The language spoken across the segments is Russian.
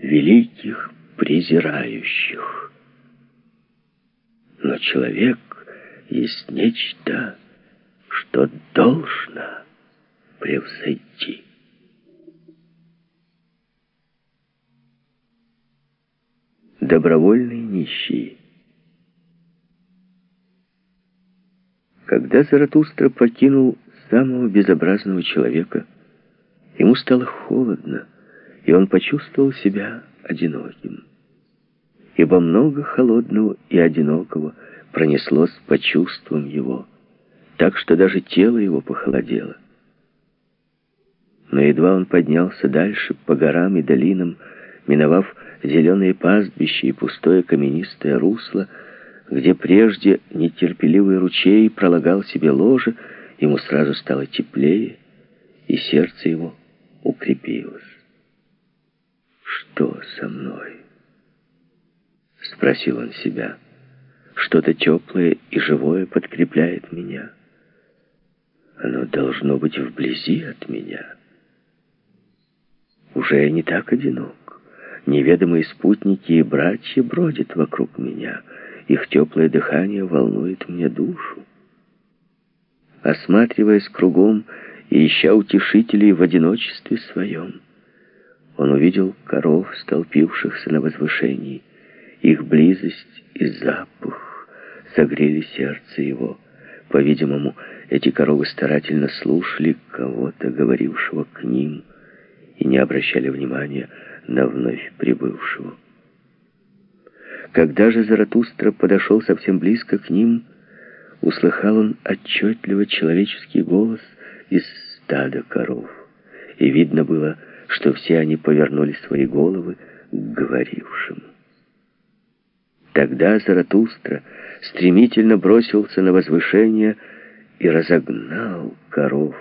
великих презирающих. Но человек есть нечто, что должно превзойти. Добровольные нищие. Когда Заратустра покинул самого безобразного человека, ему стало холодно, и он почувствовал себя одиноким. Ибо много холодного и одинокого пронеслось по чувствам его, так что даже тело его похолодело. Но едва он поднялся дальше по горам и долинам, миновав зеленые пастбища и пустое каменистое русло, где прежде нетерпеливый ручей пролагал себе ложе, ему сразу стало теплее, и сердце его укрепилось. «Что со мной?» — спросил он себя. «Что-то теплое и живое подкрепляет меня. Оно должно быть вблизи от меня. Уже я не так одинок. Неведомые спутники и братья бродят вокруг меня». Их теплое дыхание волнует мне душу. Осматриваясь кругом и ища утешителей в одиночестве своем, он увидел коров, столпившихся на возвышении. Их близость и запах согрели сердце его. По-видимому, эти коровы старательно слушали кого-то, говорившего к ним, и не обращали внимания на вновь прибывшего. Когда же Заратустра подошел совсем близко к ним, услыхал он отчетливо человеческий голос из стада коров. И видно было, что все они повернули свои головы к говорившему. Тогда Заратустра стремительно бросился на возвышение и разогнал коров,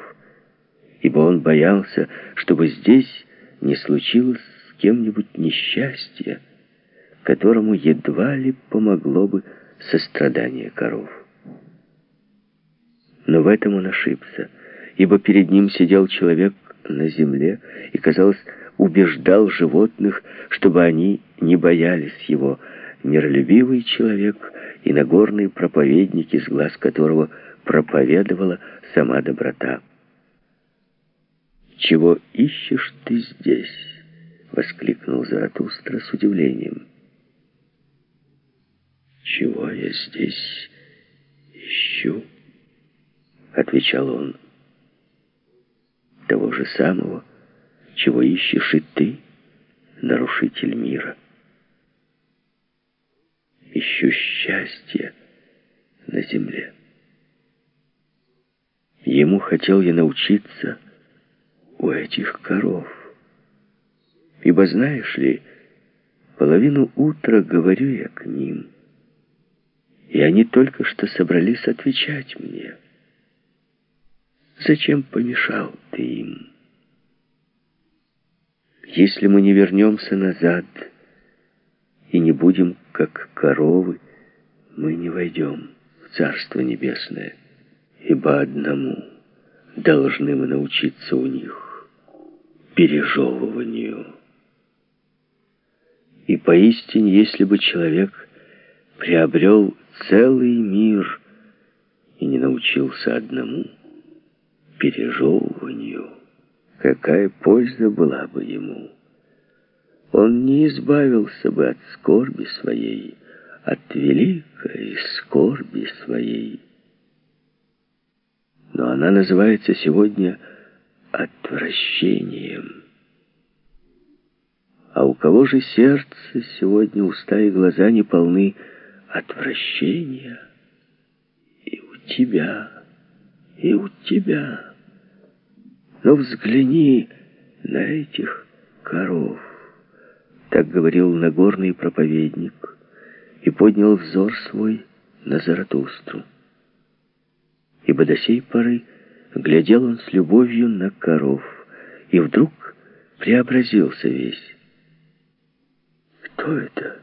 ибо он боялся, чтобы здесь не случилось с кем-нибудь несчастье, которому едва ли помогло бы сострадание коров. Но в этом он ошибся, ибо перед ним сидел человек на земле и, казалось, убеждал животных, чтобы они не боялись его, миролюбивый человек и нагорный проповедник, из глаз которого проповедовала сама доброта. «Чего ищешь ты здесь?» — воскликнул Заратустра с удивлением. «Чего я здесь ищу?» — отвечал он. «Того же самого, чего ищешь и ты, нарушитель мира. Ищу счастье на земле. Ему хотел я научиться у этих коров. Ибо, знаешь ли, половину утра говорю я к ним — и они только что собрались отвечать мне. Зачем помешал ты им? Если мы не вернемся назад и не будем как коровы, мы не войдем в Царство Небесное, ибо одному должны мы научиться у них пережевыванию. И поистине, если бы человек приобрел целый мир и не научился одному пережевыванию, какая польза была бы ему? Он не избавился бы от скорби своей, от великой скорби своей. Но она называется сегодня отвращением. А у кого же сердце сегодня, уста и глаза не полны отвращения и у тебя, и у тебя. Но взгляни на этих коров. Так говорил Нагорный проповедник и поднял взор свой на Заратустру. Ибо до сей поры глядел он с любовью на коров, и вдруг преобразился весь. Кто это?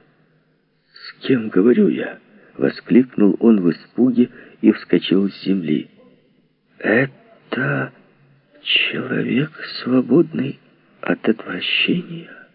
«С кем говорю я?» — воскликнул он в испуге и вскочил с земли. «Это человек, свободный от отвращения?»